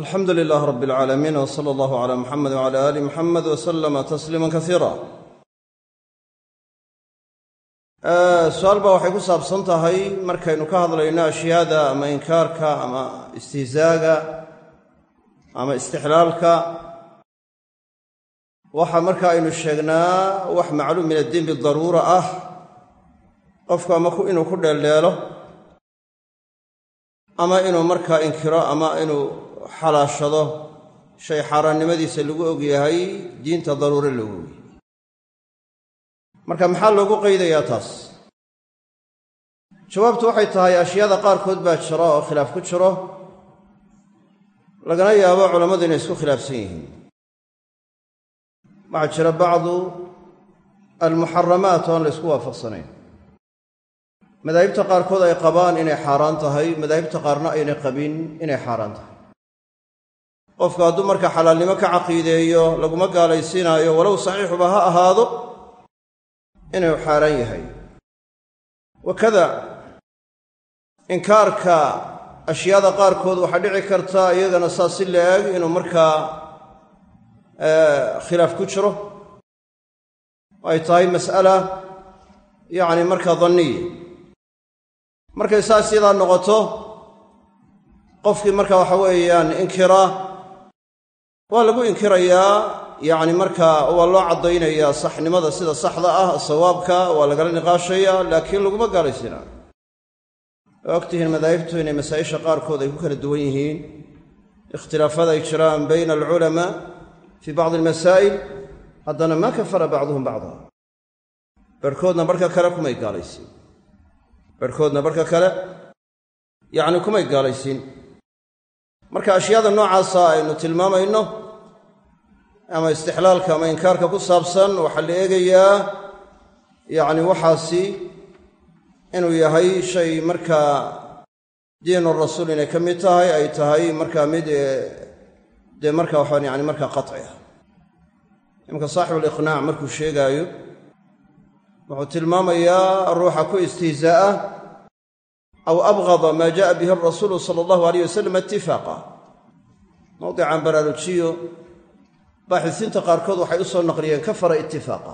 alxamdu lilaah rab alcaalamiin w sala allahu cala muxamed wcala aali muxamed w salama tasliima kasiira su'aal baa waxay ku saabsan tahay markaynu ka hadlayno ashyaada ama inkaarka ama istihzaaga ama istixlaalka. Waxa marka aynu sheegnaa wax macluum min addiin bidaruura ah. Qofku ama inuu ku dheeldheelo ama inuu markaa inkiro ama inuu xalaashado shay xaaraannimadiisa lagu ogyahay diinta daruure loogu ogyay marka maxaa loogu qaydayaa taas? Jawaabtu waxay tahay ashyaada qaarkood baa jira oo khilaaf ku jiro. Lagana yaabo culammadu inay isku khilaafsan yihiin. Waxaa jira bacdu almuxaramaat oo aan la ysku waafaqsanayn. Madaahibta qaarkood ay qabaan inay xaaraan tahay madaahibta qaarna aynay qabin inay xaaraan tahay qofku hadduu marka xalaalnimo ka caqiideeyo laguma gaalaysiinaayo walow saxiixuba ha ahaado inuu xaaraan yahay. Wakada inkaarka ashyaada qaarkood waxaa dhici karta iyagana saas si la-eg inuu markaa khilaaf ku jiro. Ay tahay mas'ala yacni markaa danniya markay saas yadaa noqoto qofkii marka waxa weeyaan inkiraa waa lagu inkirayaa yacni markaa waa loo caddaynayaa saxnimada sida saxda ah sawaabka waa lagala niqaashayaa laakiin laguma gaalaysiinaa waa ogtihiin madaahibtu inay masaa'isha qaarkood ay ku kala duwan yihiin. Ikhtilaafada ay jiraan bayna alculamaa fii bacdi almasaa'il haddana maa kafara bacduhum bacda barhkoodna barhka kale kumay gaalaysiin. Barhkoodna barhka kale yacni kumay gaalaysiin marka ashyaada noocaasa aynu tilmaamayno ama istixlaalka ama inkaarka ku saabsan waxaa la eegayaa yacni waxaasi inuu yahay shay markaa diinu rasuul inay ka mid tahay ay tahay markaa mid dee marka waxaan yani markaa qaci ah. Imanka saaxibuliqnaac markuu sheegaayo wuxuu tilmaamayaa ruuxa ku istihzaa'a aw abqada maa ja'a bihi arasuulu sala allahu alayh wasalam itifaaqa mawdican baraarujiyo baaxisiinta qaarkood waxay u soo naqliyeen kafara itifaaqa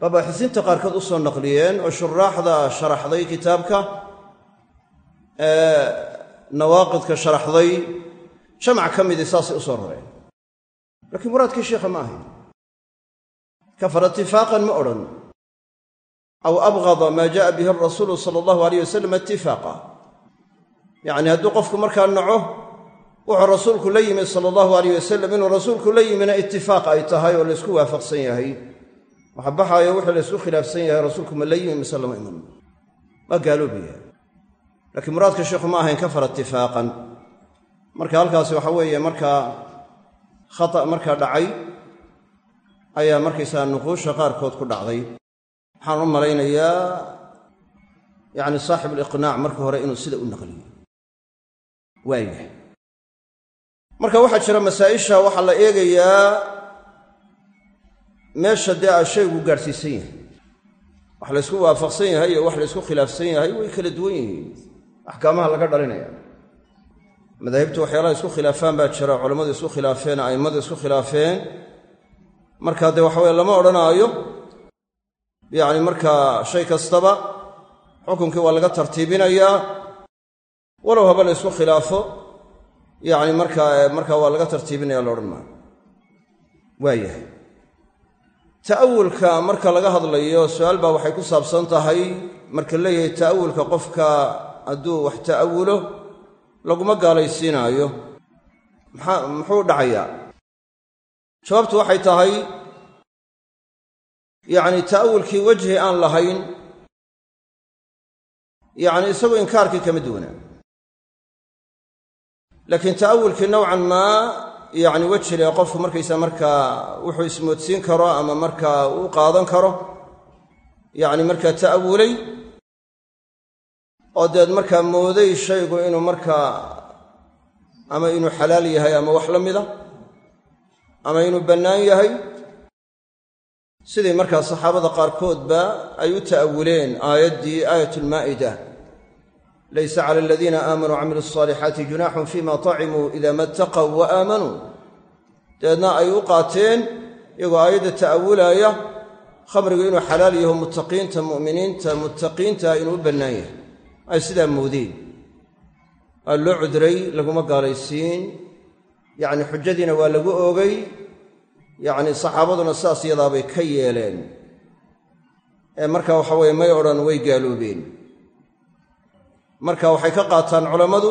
baa baaxisiinta qaarkood u soo naqliyeen oo shuraaxda sharaxday kitaabka nawaaqidka sharaxday jamac ka midii saasay u soo rareen laakiin muraadkii sheikha ma ahayn kafara itifaaqan ma odhan aw abqada maa ja'a bihi arasuulu sala allahu alayh wasalam itifaaqa yacni hadduu qofku markaa naco wuxuu rasuulku la yimi sala allahu alayh wasalam inuu rasuulku la yimina itifaaq ay tahay oo laysku waafaqsan yahay waxa baxaayo wixii laysku khilaafsan yahay rasuulku ma la yimi mise lama iman waa gaaloobaya laakiin muraadka sheikhu ma ahayn kafara itifaaqan marka halkaasi waxa weeye markaa khata markaa dhacay ayaa markaysaga nuquusha qaarkood ku waxaan u malaynayaa yacni saaxibuliqnaac marka hore inuu sida u naqliyo. Waayah marka waxaa jira masaa'isha waxaa la eegayaa meesha dee a shaygu gaadhsiisan yahay. Wax laysku waafaqsan yahay iyo wax laysku khilaafsan yahay way kala duwan yihiin. Axkaamaha laga dhalinaya. Madaahibtu waxyaalaha isku khilaafaan baa jira culammadu isku khilaafeen a'immadu isku khilaafeen. Marka dee waxa weye lama odhanaayo yacni markaa shay kastaba xukunkii waa laga tartiibinayaa. Walow haba la ysku khilaafo yacni markaa markaa waa laga tartiibinaya la odhan maayo. Waayahay ta'awulka marka laga hadlayo su'aal baa waxay ku saabsan tahay marka leeyahay ta'awulka qofka hadduu wax ta'awulo laguma gaalaysiinaayo. Maxaa muxuu dhacayaa? Jawaabtu waxay tahay yacni ta'awulkii wejhi aan lahayn yacni isagu inkaarkii kama duwana laakiin ta'awulkii nowcan maa yacni weji lee qofku markaysaa markaa wuxuu ismoodsiin karo ama markaa u qaadan karo yacni markaa ta'awulay oo deed markaa mooday shaygu inuu markaa ama inuu xalaal yahay ama wax la mida ama inuu bannaan yahay sidii markaa saxaabada qaarkoodba ay u ta'awuleen aayaddii aayatulmaa'ida laysa cala aladiina aamanuu camilu asaalixaati junaaxun fima tacimuu ida ma ataqow wa aamanuu. Dabeedna ay u qaateen iyagoo aayadda ta'awulaaya khamrigu inuu xalaal yaho muttaqiinta mu'miniinta muttaqiinta inuu u bannaan yahay. Ay sidaa moodeen. Waa loo cudray laguma gaalaysiin. Yacni xujadiina waa lagu oogay yacni saxaabaduna sidaas yadaabay ka yeeleen. Ee marka waxa weeye may odhan way gaaloobeen. Marka waxay ka qaataan culammadu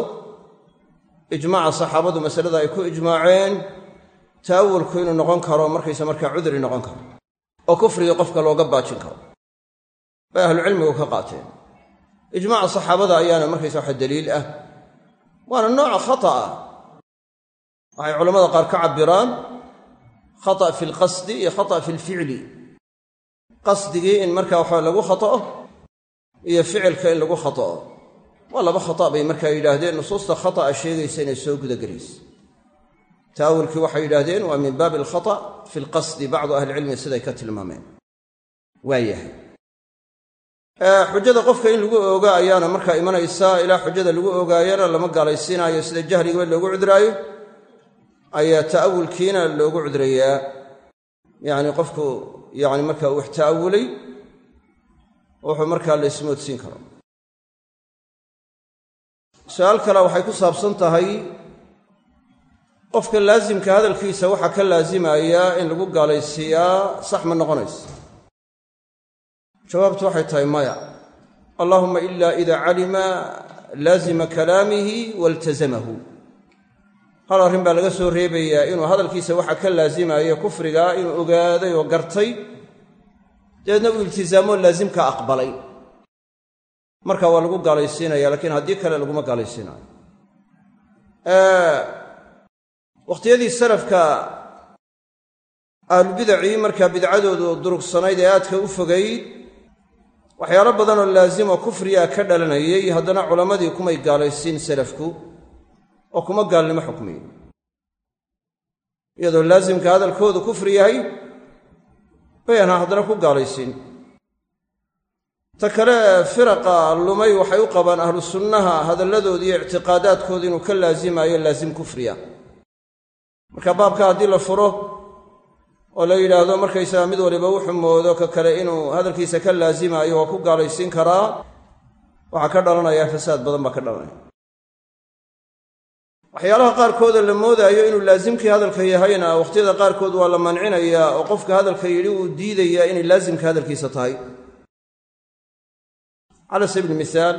ijmaaca saxaabadu masalada ay ku ijmaaceen ta'awulku inuu noqon karo markaysa markaa cudri noqon karo oo kufrigii qofka looga baajin karo. Bay ahlucilmigu ka qaateen. Ijmaaca saxaabada ayaana markaysa waxa daliil ah. Waana nooca khata'a waxay culamada qaar ka cabbiraan khata' fi lqasdi iyo khata' fi lficli qasdigii in markaa waxa lagu khata'o iyo ficilka in lagu khata'o. Waa laba khata' bay markaa yidhaahdeen nusuusta khata'a sheegaysa inay soo gudagelayso taawilkii waxay yidhaahdeen waa min baabi alkhata' fi lqasdi bacdu ahlicilmi siday ka tilmaameen. Waayahay xujada qofka in lagu ooga ayaana markaa imanaysaa ilaa xujada lagu oogaayana lama gaalaysiinaayo sida jahrigaba loogu cuduraayo ayaa ta'awulkiina loogu cudrayaa yacni qofku yacni markaa uu wax ta'awulay wuxuu markaa la ismoodsiin karo. Su'aal kale waxay ku saabsan tahay qofka laasimka hadalkiisa waxaa ka laasimayaa in lagu gaalaysiiyaa sax ma noqonayso jawaabtu waxay tahay maya allaahuma ila ida calima laazima kalaamihi waltasamahu hal arrin baa laga soo reebayaa inuu hadalkiisa waxa ka laasimayo kufrigaa inuu ogaaday oo gartay. Dabeedna uu iltisaamoo laasimka aqbalay. Marka waa lagu gaalaysiinaya laakiin haddii kale laguma gaalaysiinayo wakhtiyadii salafka ahlubidacii markaa bidcadoodu durugsanayd ee aadka u fogayd waxyaalo badanoo laasimoo kufriyaa ka dhalanayay haddana culammadii kumay gaalaysiin salafku oo kuma gaalnimo xukmiyo. Iyadoo laasimka hadalkoodu kufri yahay bayanha haddana ku gaalaysiin. Ta kale firaqa lumay waxay u qabaan ahlu sunnaha hadalladooda iyo ictiqaadaadkooda inuu ka laasimayo laasim kufriya. Marka baabka haddii la furo oo la yidhaahdo markaysaga mid waliba wuxuu moodo ka kale inuu hadalkiisa ka laasimayo waa ku gaalaysiin karaa waxaa ka dhalanaya fasaad badan baa ka dhalanaya waxyaalaha qaarkooda la moodaayo inuu laasimkii hadalka yahayna wakhtiyada qaarkood waa la mancinayaa oo qofka hadalka yidhi uu diidayaa inay laasimka hadalkiisa tahay. Cala sabiili mihaal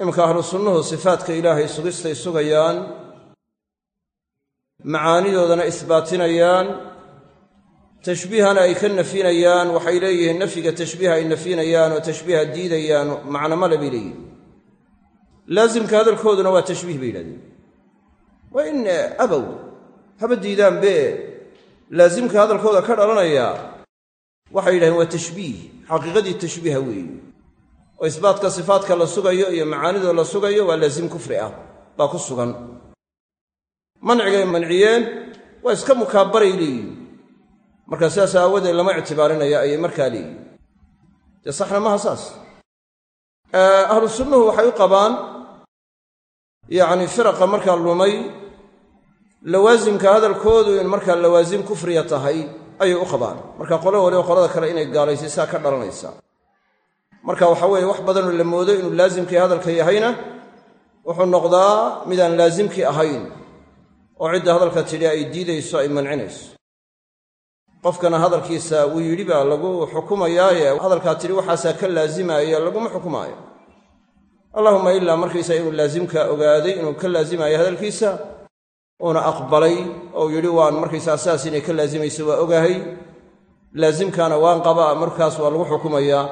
iminka ahlu sunnuhu sifaadka ilaahay sugistay sugayaan macaanidoodana isbaatinayaan tashbiihana ay ka nafinayaan waxay leeyihiin nafyiga tashbiiha ay nafinayaan oo tashbiiha diidayaan macno male bay leeyihiin laasimka hadalkooduna waa tashbiih bay yidhahdeen waa in abow haba diidaanbe laasimka hadalkooda ka dhalanaya waxay yidhahdeen waa tashbiih xaqiiqadii tashbiiha weeye oo isbaatka sifaadka la sugayo iyo macaanidoo la sugayo waa laasim kufri ah baa ku sugan mancigay manciyeen waa iska mukaabaray leeyihiin markaa sidaas aawadeed lama ictibaarinaya ayay markaa leeyihiin dee saxna maha saas ahlu sunnuhu waxay u qabaan yacni firaqa markaa lumay lawaasimka hadalkoodu in markaa lawaasim kufriya tahay ayay u qabaan. Marka qolo waliba qolada kale inay gaalaysiisaa ka dhalanaysa. Marka waxa weeye wax badanoo la moodo inuu laasimkii hadalka yahayna wuxuu noqdaa midaan laasimkii ahayn oo cidda hadalka tidhi ay diidayso ay mancinayso. Qofkana hadalkiisa wuu yidhi baa lagu xukumayaaye. Hadalkaa tidhi waxaasaa ka laasimaaya laguma xukumaayo allahuma ilaa markaysa inuu laasimka ogaaday inuu ka laasimayo hadalkiisa uuna aqbalay oo yidhi waan markaysaa saas inay ka laasimayso waa ogahay. Laasimkaana waan qabaa markaas waa lagu xukumayaa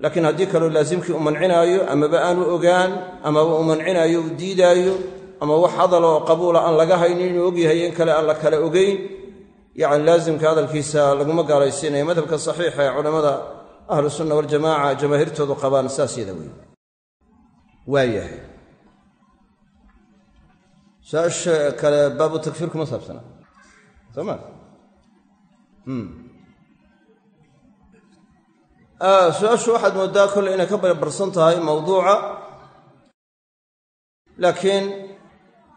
laakiin haddii kaloo laasimkii u mancinaayo amaba aanu ogaan amaba uu mancinaayo uu diidaayo ama wax hadaloo qabuula aan laga haynin inuu ogyahay in kale aan la kala ogeyn yacni laasimka hadalkiisa laguma gaalaysiinaya madhabka saxiixa ee culammada ahlu sunna waljamaaca jamaahiirtoodu qabaan saas yada waayahay su'aasha kale baabu takfiir kuma saabsana. Soo ma? Su'aashu waxaad mooddaa kolle inay ka barbarsan tahay mawduuca. Laakiin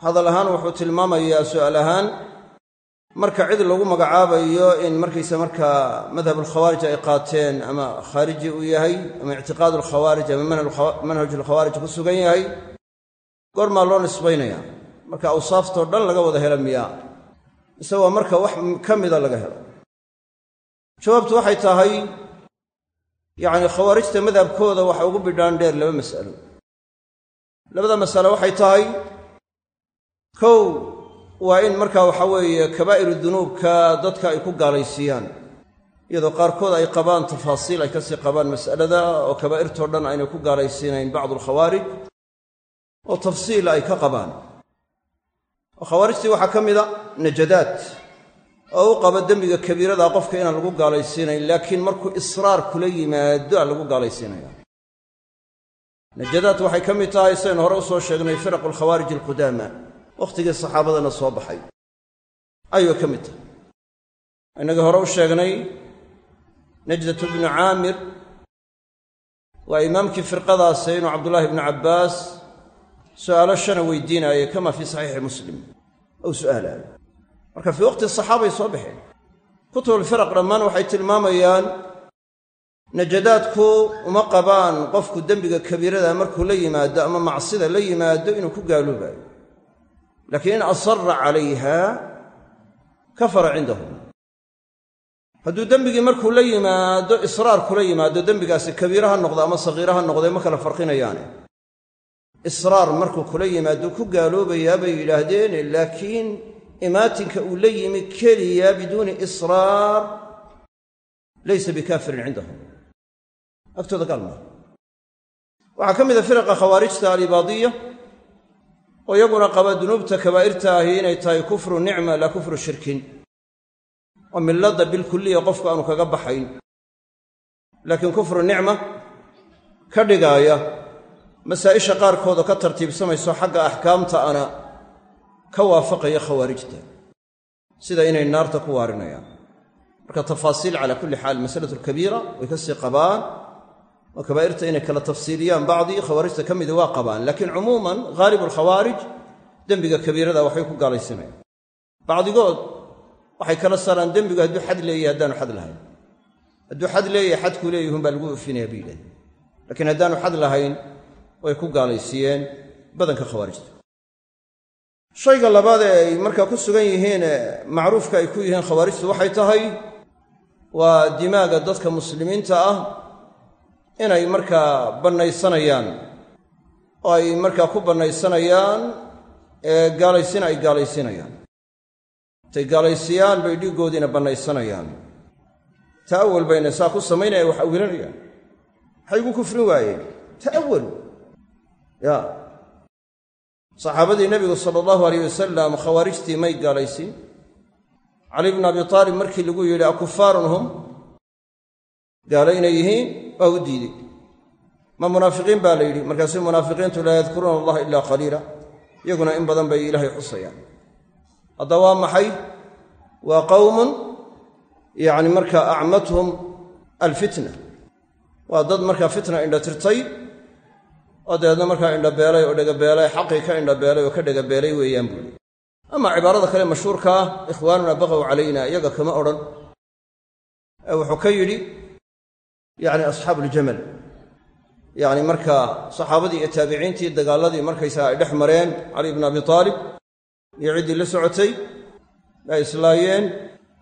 hadal ahaan wuxuu tilmaamayaa su'aal ahaan marka cid lagu magacaabayo in markaysa markaa madhab alkhawaarij ay qaateen ama khaariji uu yahay ama ictiqaad alkhawaarij ama manhaj alkhawaarij ku sugan yahay goormaa loo nisbaynaya. Marka awsaaftoo dhan laga wada hela miyaa. Mise waa marka wax ka mida laga helo. Jawaabtu waxay tahay yacni khawaarijta madhabkooda waxa ugu bidhaan dheer laba mas'alo. Labada masale waxay tahay kow waa in markaa waxa weeye kabaa'iru dunuubka dadka ay ku gaalaysiiyaan iyadoo qaarkood ay qabaan tafaasiil ay ka sii qabaan mas'alada oo kabaa'irtoo dhan aynay ku gaalaysiinayn bacdu alkhawaarij oo tafsiil ay ka qabaan. Oo waxaa ka mida najadaad oo u qaba dembiga kabiirada qofka inaan lagu gaalaysiinayn laakiin markuu israar kula yimaado aan lagu gaalaysiinaya najadaad waxay ka mid tahay saynu hore u sheegnay firaqu alkhawaarij alqudaama wakhtigii saxaabadana soo baxay. Ayuu ka mid tahay. Innagii hore u sheegnay najdatu bnu caamir waa imaamkii firqadaasi inuu cabdullaahi bnu cabbaas su'aalo shana weydiinaayay kama fii saxiixi muslim. Ou su'aalaayo. Marka fii waqti saxaabay soo baxeen. Kutubulfiraq dhammaan waxay tilmaamayaan najadaadku uma qabaan qofku dembiga kabiirada markuu la yimaado ama macsida la yimaado inuu ku gaaloobayo laakiin in asara calayha kafara cindahum. Hadduu dembigii markuu la yimaado israar kula yimaado dembigaasi kabiira ha noqdo ama sagiira ha noqdee ma kala farqinayaane. Israar markuu kula yimaado ku gaaloobayaa bay yidhaahdeen laakiin imaatinka uu la yimi keliya biduuni israar laysa bikaafirin cindahum. Agtooda gaal maaha waxaa ka mida firaqa khawaarijta alibaadiya oo iyaguna qaba dunuubta kabaa'irta ahi inay tahay kufru nicma laa kufru shirkin. Oo milladda bilkulliya qofku aanu kaga baxayn. Laakiin kufru nicma ka dhigaaya masaa'isha qaarkood oo ka tartiibsamayso xagga axkaamta ana ka waafaqaya khawaarijta sida inay naarta ku waarinayaan. Marka tafaasiil calaa kulli xaal masalatu alkabiira way ka sii qabaan oo kabaa'irta inay kala tafsiiliyaan bacdii khawaarijta ka mida waa qabaan. Laakiin cumuuman haalibu alkhawaarij dembiga kabiirada waxbay ku gaalaysinayaan bacdigood waxay kala saaraan dembigu hadduu xad leeyahy haddaanu xad lahayn. Hadduu xad leeyahay xadkuu leeyahun baa lagu ofinaya bay yidhahdeen laakiin haddaanu xad lahayn way ku gaalaysiiyeen badanka khawaarijta shayga labaad ee ay markaa ku sugan yihiin macruufka ay ku yihiin khawaarijtu waxay tahay waa dimaaga dadka muslimiinta ah inay markaa bannaysanayaan oo ay markaa ku bannaysanayaan ee gaalaysiin ay gaalaysiinayaan. Intay gaalaysiiyaan bay dhiiggoodiina bannaysanayaan. Ta'awal bayna saa ku samaynaya wax awilanayaan maxay ugu kufrin waayeen. Ta'awalu ya. Saxaabadii nebigu sala allahu alayh wasalam khawaarijtii may gaalaysiin. Cali bnu abi taalib markii lagu yidhi akufaarun hum gaalo inay yihiin waa u diidey ma munaafiqiin baa la yidhi markaasuu munaafiqiintu laa yadkuruuna allaha ilaa qaliila iyaguna in badan bay ilaahay xusayaan. Hadda waa maxay? Waa qowmun yacni markaa acmathum alfitna. Waa dad markaa fitna indha tirtay oo dabeedna markaa indhabeelay oo dhegabeelay xaqii ka indhabeelay oo ka dhegabeelay weeyaan buuli ama cibaarada kale mashhuurka ah ikhwaanuna baqow calayna iyaga kama odhan. Wuxuu ka yidhi yacni asxaabu uljamal yacni markaa saxaabadii iyo taabiciintii dagaalladii markaysaga ay dhex mareen cali bnu abi taalib iyo ciddii la socotay ay islaayeen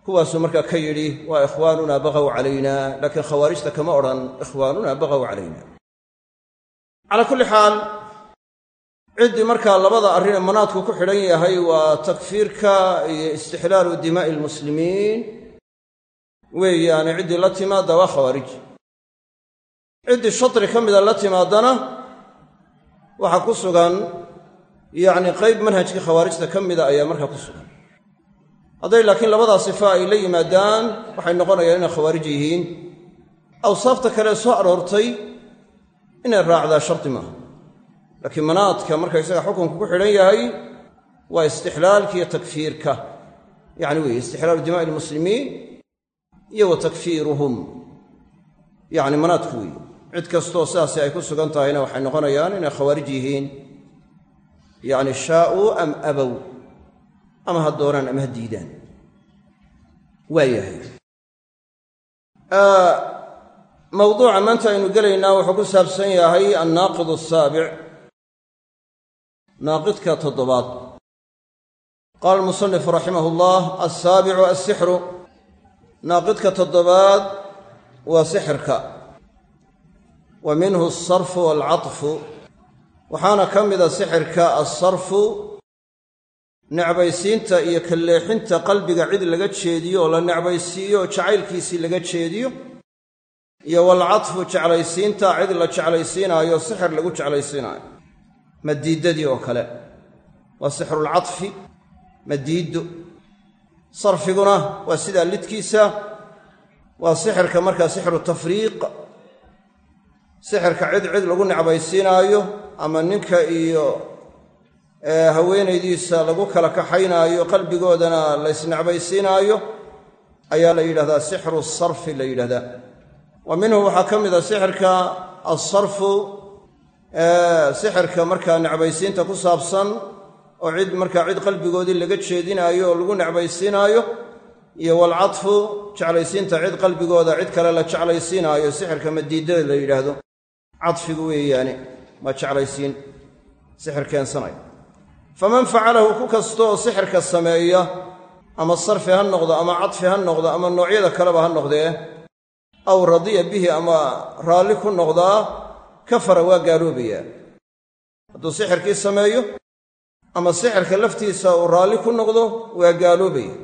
kuwaasuu markaa ka yidhi waa ikhwaanuna baqow calayna laakiin khawaarijta kama odhan ikhwaanuna baqow calayna. Calaa kulli xaal ciddii markaa labada arrin ee manaadku ku xidhan yahay waa takfiirka iyo istixlaalu dimaa'i almuslimiin weeyaane ciddii la timaadda waa khawaarij ciddii shatri ka mida la timaadana waxaa ku sugan yacni qayb manhajkii khawaarijta ka mida ayaa markaa ku sugan. Hadday laakiin labadaa sifa ay la yimaadaan waxay noqonayaan inay khawaarij yihiin. Awsaafta kale soo aroortay inay raacdaa shardi maaha. Laakiin manaadka markaysaga xukunku ku xidhan yahay waa istixlaalka iyo takfiirka. Yacni weeye istixlaalu dimaa'i almuslimiin iyo wa takfiiruhum. Yacni manaadku weeye cid kastoo sidaasi ay ku sugan tahayna waxay noqonayaan inay khawaarij yihiin. Yacni shaa'uu am abow ama ha doonaan ama ha diidaan. Waa mawduuca maanta aynu gelaynaa wuxuu ku saabsan yahay annaaqid asaabic naaqidka toddobaad. Qaala almusanifu raximah llah alsaabicu alsixru naaqidka toddobaad waa sixirka wa minhu alsarfu waalcatfu waxaana ka mida sixirka alsarfu necbaysiinta iyo kalleexinta qalbiga cid laga jeediyo oo la necbaysiiyo jacaylkiisii laga jeediyo iyo walcatfu jeclaysiinta cid la jeclaysiinaayo sixir lagu jeclaysiinaayo. Madiiddadii oo kale waa sixrulcatfi madiiddo sarfiguna waa sidaa lidkiisa waa sixirka markaa sixru tafriiq sixirka cid cid lagu necbaysiinaayo ama ninka iyo haweenaydiisa lagu kala kaxaynaayo qalbigoodana la ysnecbaysiinaayo ayaa la yidhahdaa sixru sarfi la yidhahdaa. Wa minhu waxaa ka mid a sixirka alsarfu sixirka markaa necbaysiinta ku saabsan oo cid markaa cid qalbigoodii laga jeedinaayo oo lagu necbaysiinaayo iyo walcatfu jeclaysiinta cid qalbigooda cid kale la jeclaysiinaayo sixirka madiidada la yidhaahdo cadfigu weeyaane waa jeclaysiin sixir keensanaya faman facalahu ku kasta oo sixirka sameeya ama sarfi ha noqdo ama cadfi ha noqdo ama noocyada kaleba ha noqdee aw radiya bihi ama raalli ku noqdaa kafara waa gaaloobayaa hadduu sixirkii sameeyo ama sixirka laftiisa uu raalli ku noqdo waa gaaloobaya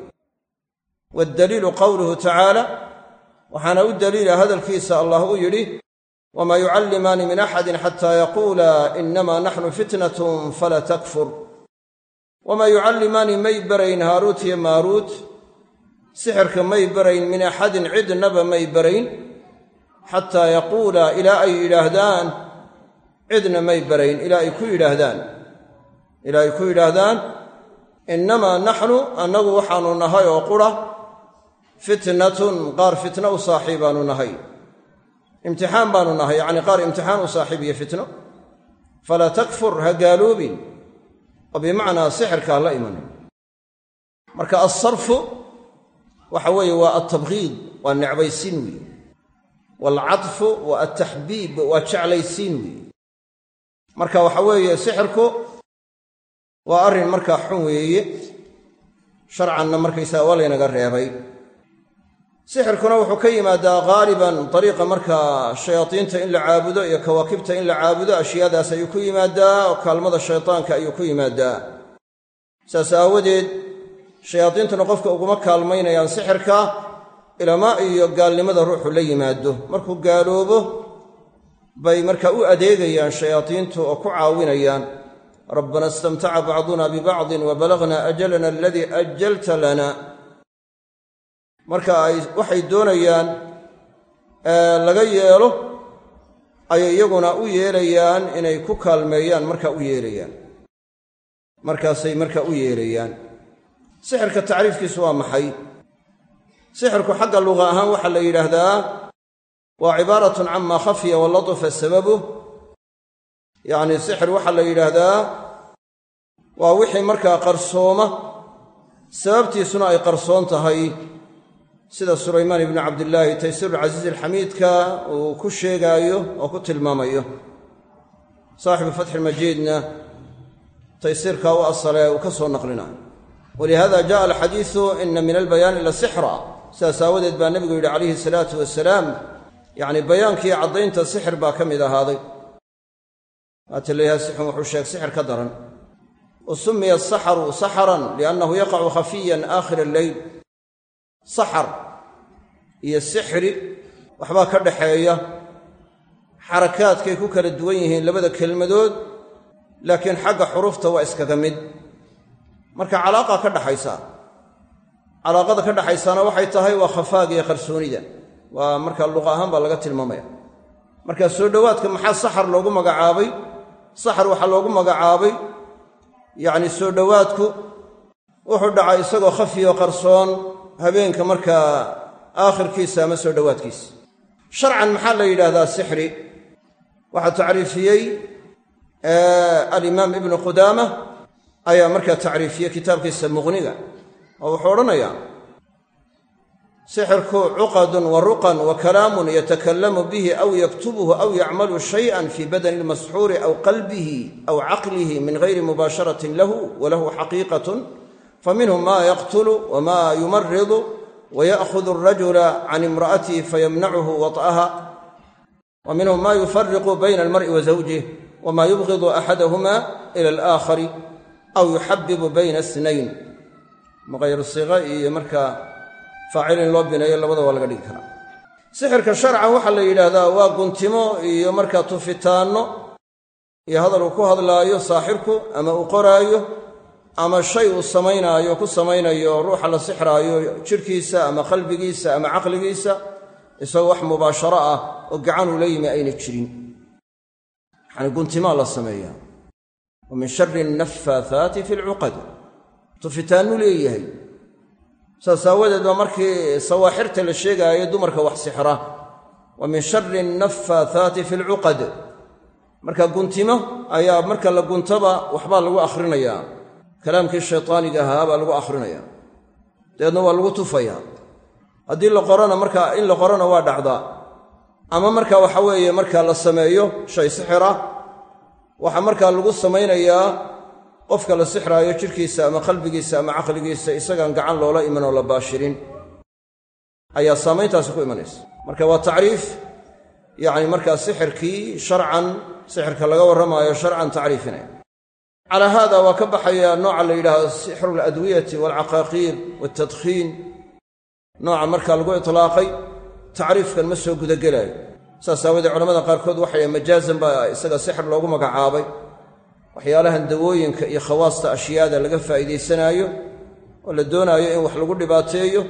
waddaliilu qowluhu tacaala waxaana u daliila hadalkiisa allah uu yidhi wamaa yucallimaani min axadin xataa yaquula inama naxnu fitnatun fala takfur wamaa yucallimaani may barayn haaruut iyo maaruut sixirka may barayn min axadin cidnaba may barayn xataa yaquula ilaa ay yidhaahdaan cidna may barayn ilaa ay ku yidhaahdaan ilaa ay ku yidhaahdaan innamaa naxnu annagu waxaannu nahay oo qura fitnatun qaar fitno u saaxiibaannu nahay imtixaan baannu nahay. Yacnii qaar imtixaan u saaxiibiyo fitno. Falaa takfur ha gaaloobin. Oo bimacnaa sixirka ha la imanin. Marka alsarfu waxa weeye waa altabghiid waa necbaysiin weeye. Waalcadfu waa altaxbiib waa jeclaysiin weeye. Marka waxa weeye sixirku waa arrin markaa xun weeye. Sharcanna markaysaga waa laynaga reebay sixirkuna wuxuu ka yimaadaa haaliban dariiqa markaa shayaadiinta in la caabudo iyo kawaakibta in la caabudo ashyaadaas ayuu ku yimaadaa oo kaalmada shaytaanka ayuu ku yimaadaa. Saas aawadeed shayaadiintuna qofka uguma kaalmaynayaan sixirka ilamaa iyo gaalnimada ruuxu la yimaado. Markuu gaaloobo bay markaa u adeegayaan shayaadiintu oo ku caawinayaan. Rabbana istamtaca bacduna bibacdin wa balagna ajalana aladii ajalta lana marka ay waxay doonayaan laga yeelo ayay iyaguna u yeelayaan inay ku kaalmeeyaan markaa u yeelayaan. Markaasay markaa u yeelayaan. Sixirka tacriifkiisu waa maxay? Sixirku xagga luqa ahaan waxaa la yidhaahdaa waa cibaaratun cama khafiya wa latufa sababuh yacni sixir waxaa la yidhaahdaa waa wixii markaa qarsooma sababtiisuna ay qarsoon tahay sida sulaymaan ibnu cabdillaahi taysiirulcasiiz alxamiidka uu ku sheegaayo oo ku tilmaamayo. Saaxibu fatxilmajiidna taysiirkaa u asalee uu ka soo naqlinayo walihada jaءa alxadiisu ina min albayaani la sixra. Sidaas aawadeed baa nebigu yidhi calayhi salaatu wasalaam yacni bayaankii caddaynta sixir baa ka mid ahaaday. Waata layaha sixun wuxuu sheeg sixir ka daran. Wa sumiya asaxaru saxaran liannahu yaqacu khafiyan aakhira alleyl saxar iyo sixri waxbaa ka dhaxeeya. Xarakaadkay ku kala duwan yihiin labada kelmadood laakiin xagga xurufta waa iskaga mid. Marka calaaqa ka dhaxaysa calaaqada ka dhaxaysana waxay tahay waa khafaaga iyo qarsoonida. Waa marka luqa ahaan baa laga tilmaamaya. Marka soo dhowaadka maxaa saxar loogu magacaabay? Saxar waxaa loogu magacaabay yacni soo dhowaadku wuxuu dhacay isagoo khafiyo qarsoon habeenka markaa aakhirkiisa ama soo dhowaadkiisa sharcan maxaa la yidhaahdaa sixri? Waxaa tacriifiyey alimaam ibnu qudaama ayaa markaa tacriifiyey kitaabkiisa muqniga oo wuxuu odhanayaa sixirku cuqadun wa ruqan wa kalaamun yatakalamu bihi aw yaktubuhu aw yacmalu shayan fi badani lmasxuuri aw qalbihi aw caqlihi min gayri mubaasharatin lahu walahu xaqiiqatun faminhum ma yaqtulu wma yumaridu waya'hudu alrajula can imra'atihi fayamnacuhu waط'aha wa minhum ma yufariqu bayna almar'i wa zawjih wma yubgidu axadahuma ila alaakhari aw yuxabibu bayna snayn maqayru siqa iyo markaa faacil in loo bineeyo labada waa laga dhigi karaa sixirka sharcan waxaa la yidhaahdaa waa guntimo iyo markaa tufitaanno iyo hadal ku hadlaayo saaxirku ama uu qoraayo ama shay uu samaynaayo ku samaynayo ruuxa la sixraayo jidhkiisa ama qalbigiisa ama caqligiisa isagoo wax mubaasharo ah oo gacan uu la yimi ayna jirin. Yacani guntimaa la sameeyaa. Wa shari annaffaathaati fi lcuqad tufitaannu leeyahay. Saas aawadeed baa markii sawaaxirta la sheegaayo dumarka wax sixra. Wa min shari annaffaathaati fi lcuqad marka guntimo ayaa marka la guntaba waxbaa lagu akhrinayaa kalaamkii shaytaaniga ahaa baa lagu akhrinayaa dabeedna waa lagu tufayaa haddii la qorona markaa in la qorona waa dhacdaa ama marka waxa weeye marka la sameeyo shay sixira waxaa markaa lagu samaynayaa qofka la sixraayo jidhkiisa ama qalbigiisa ama caqligiisa isagaan gacan loola iman oo la baashirin. Ayaa saamayntaasi ku imanaysa. Marka waa tacriif yacni markaa sixirkii sharcan sixirka laga warramaayo sharcan tacriifinaya calaa haada waa ka baxaya nooca la yidhaahdo sixru aladwiyati waalcaqaaqiir waaltadkhiin nooca markaa lagu itlaaqay tacriifkan ma soo gudagelaayo. Saas aawadee culamada qaarkood waxay majaazan baa isaga sixir loogu magacaabay. Waxyaalahan dawooyinka iyo khawaasta ashyaada laga faa'iidaysanaayo oo la doonaayo in wax lagu dhibaateeyo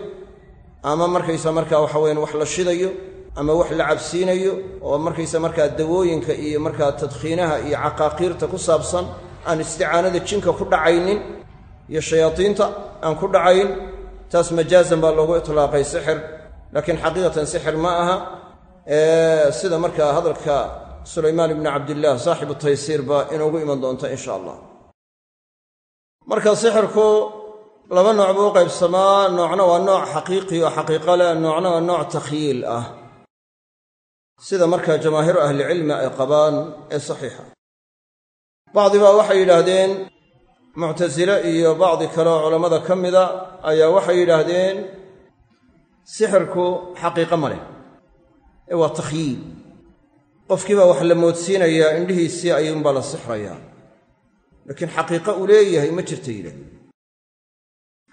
ama markaysa markaa waxa weyan wax la shidayo ama wax la cabsiinayo oo markaysa markaa dawooyinka iyo markaa tadkhiinaha iyo caqaaqiirta ku saabsan aan isticaanada jinka ku dhacaynin iyo shayaadiinta aan ku dhacayn taas majaazan baa loogu itlaaqay sixir. Laakiin xaqiiqatan sixir ma aha. Sida markaa hadalka sulaymaan ibni cabdillaah saaxibu taysiir baa inoogu iman doonta insha allah. Marka sixirku laba nooc buu qaybsamaa noocna waa nooc xaqiiqi oo xaqiiqo leh noocna waa nooc takhyiil ah. Sida markaa jamaahiiru ahlicilmi ay qabaan ee saxiixa bacdi baa waxay yidhaahdeen muctasile iyo bacdi kale oo culammada ka mida ayaa waxay yidhaahdeen sixirku xaqiiqo ma leh. Ee waa takhyiil qofkii baa wax la moodsiinayaa indhihiisii ayuunbaa la sixrayaa laakiin xaqiiqo uu leeyahay ma jirta yidhahde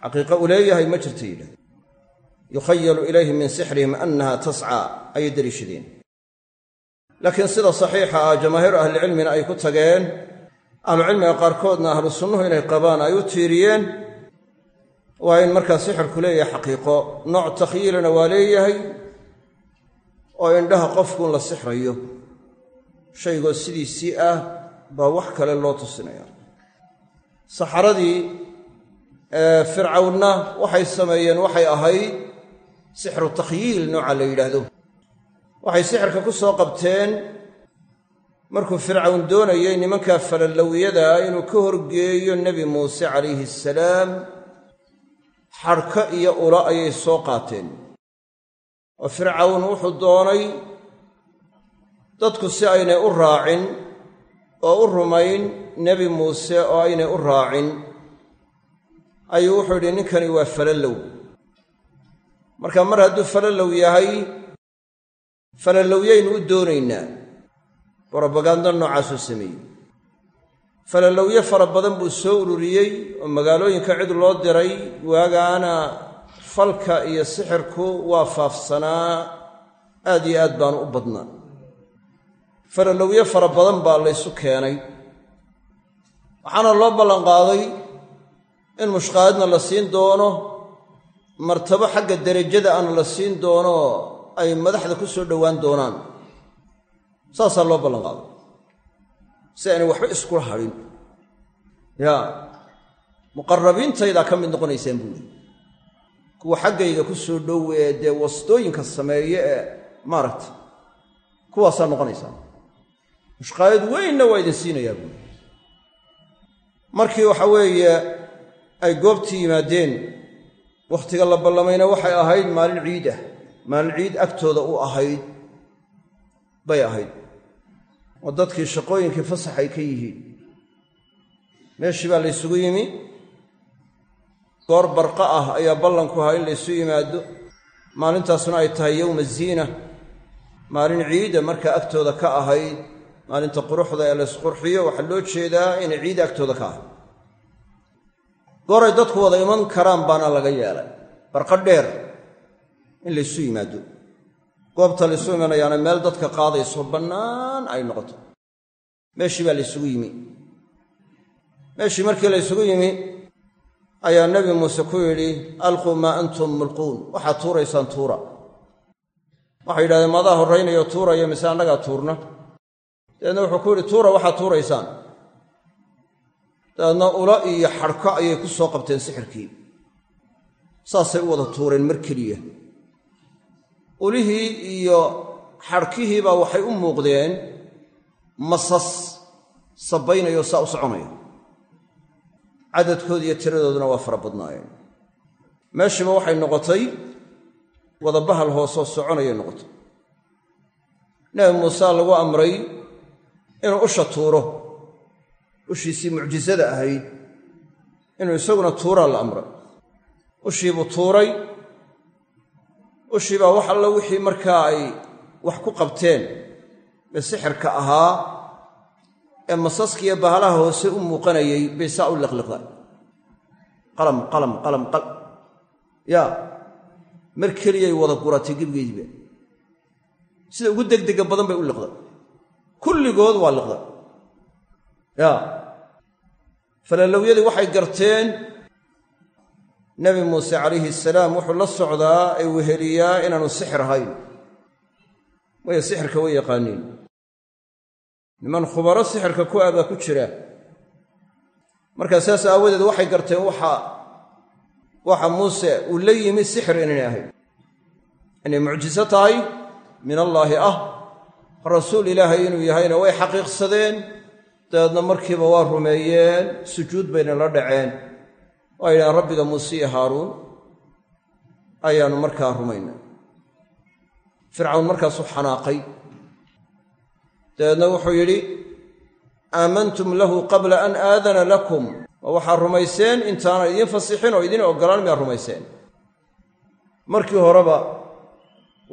xaqiiqo uu leeyahay ma jirta yidhahde yukhayalu ilayhim min sixrihim annaha tascaa ayay deliishadeen laakiin sida saxiixa ah jamaahiiru ahlicilmina ay ku tageen ahlucilmiga qaarkoodna ahlu sunnuhu inay qabaan ay u tiiriyeen. Waa in markaa sixirku leeyahay xaqiiqo. Nooc takhyiilana waa leeyahay oo indhaha qofkuun la sixrayo. Shaygoo sidiisii ah baa wax kale loo tusinaya saxaradii fircawnna waxay sameeyeen waxay ahayd sixru takhyiil nooca la yidhaahdo. Waxay sixirka ku soo qabteen markuu fircawn doonayay nimankaa falallowiyada inuu ka horgeeyo nebi muuse calayhi asalaam xadhka iyo ula ayay soo qaateen. Oo fircawn wuxuu doonay dadku si aynay u raacin oo u rumayn nebi muuse oo aynay u raacin. Ayuu wuxuu yidhi ninkani waa falallow marka mar hadduu falallow yahay falalowyaynu u doonaynaa brobaganda noocaasuu sameeyey. Falalowye fara badan buu soo ururiyey oo magaalooyinka cid loo diray waagaana falka iyo sixirku waa faafsanaa aad iyo aad baanu u badnaa. Falalowye fara badan baa laysu keenay. Waxaana loo ballanqaaday in mushqaadna la siin doono martabo xagga derajada ana la siin doono ay madaxda ku soo dhowaan doonaan saasaa loo ballanqaaday si aynay waxba iskula hadhin yaa muqarabiintaydaa ka mid noqonaysaan buuli kuwa xaggayga ku soo dhow ee dee wastooyinka sameeye ee maaragta kuwaasaa noqonaysaan. Mushqaayad weynna waa idin siinayaa buuri markii waxa weeye ay goobtii yimaadeen wakhtiga la ballamayna waxay ahayd maalin ciid ah. Maalin ciid agtooda u ahayd bay ahayd oo dadkii shaqooyinkii fasax ay ka yihiin. Meeshii baa laysugu yimi. Goor barqa ah ayaa ballanku ahaa in laysu yimaado. Maalintaasuna ay tahay yowma ziina. Maalin ciida markaa agtooda ka ahayd maalinta quruxda ee laysqurxiyo waxaa loo jeedaa inay ciida agtooda ka ahayd. Gooray dadku wada iman karaan baana laga yeelay. Barqa dheer in laysu yimaado goobta laysu imanayaana meel dadka qaadayso bannaan ay noqoto. Meeshii baa laysugu yimi. Meeshii markii laysugu yimi ayaa nebi muuse ku yidhi alquu maa antum mulquun. Waxaad tuuraysaan tuura. Waxay yidhahdeen maadaa horraynayo tuuraya mise annagaa tuurna? Dabeedna wuxuu ku yidhi tuura waxaad tuuraysaan. Dabeedna ula iyo xadhko ayay ku soo qabteen sixirkii. Saasay u wada tuureen mar keliya ulihii iyo xadhkihiibaa waxay u muuqdeen masas sabaynayo saa u soconaya cadadkooda iyo tiradooduna waa fara badnaayeen. Meeshiiba waxay noqotay wada bahal hoosoo soconayay noqotay. Nebi muuse lagu amray inuu usha tuuro ushiisii mucjisada ahayd inuu isaguna tuuraa la amray. Ushiibuu tuuray ushiibaa wax alla wixii markaa ay wax ku qabteen ee sixirka ahaa ee masaskiiyo bahalaha hoose u muuqanayay bay saa u liqliqdaan qalam qalam qalam qal yaa mar keliyay wada guratay gebigeediba sida ugu degdega badan bay u liqda kulligood waa liqda yaa falalowyadii waxay garteen nebi muuse calayhi asalaam wuxuu la socdaa ee weheliyaa inaanu sixir ahayn. Waayo sixirka way yaqaaniin. Niman khubaro sixirka ku abaa ku jira. Markaa saas aawadeed waxay garteen waxa waxa muuse uu la yimi sixir inaynay ahayn inay mucjiso tahay min allaahi ah. Rasuul ilaahay inuu yahayna way xaqiiqsadeen. Dabeedna markiiba waa rumeeyeen sujuud bayna la dhaceen waa yidhahaan rabbiga muuse iyo haaruun. Ayaannu markaa rumaynay fircawn markaasuu xanaaqay. Dabeedna wuxuu yidhi aamantum lahu qabla an aadana lakum. Ma waxaad rumayseen intaanan idiin fasixin oo idiin oggolaan miyaad rumayseen. Markii horeba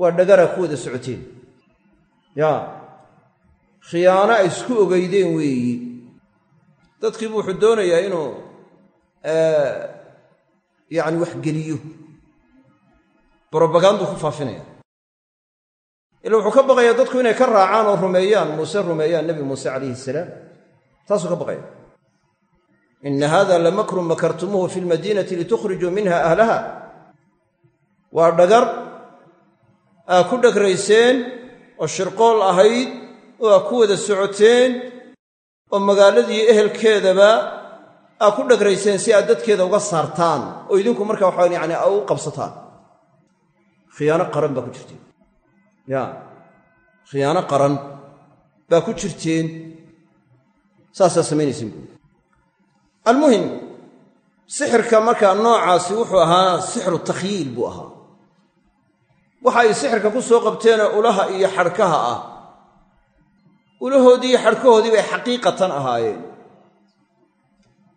waa dhagaraa ku wada socoteen. Yaa khiyaano ay isku ogeydeen weeyi. Dadkiibu wuxuu doonayaa inuu yacni wax geliyo. Brobaganduu ku faafinaya. Ila wuxuu ka baqayaa dadku inay ka raacaan oo rumeeyaan muuse rumeeyaan nebi muuse calayhi salaam. Taasuu ka baqaya ina hada lamakrun makartumuuhu fi lmadiinati litukhrijuu minha ahlaha. Waa dhagar aa ku dhagrayseen oo shirqool ahayd oo aa ku wada socoteen oo magaaladii ehelkeedaba aa ku dhagrayseen si aad dadkeeda uga saartaan oo idinku marka waxaa yani u qabsataan. Khiyaano qaran baa ku jirteen ya khiyaano qaran baa ku jirteen saasaa samaynaysen buuri almuhim sixirka markaa noocaasi wuxuu ahaa sixru takhyiil buu ahaa. Waxa ay sixirka ku soo qabteenoo ulaha iyo xadhkaha ah. Ulahoodii iyo xadhkahoodii bay xaqiiqatan ahaayeen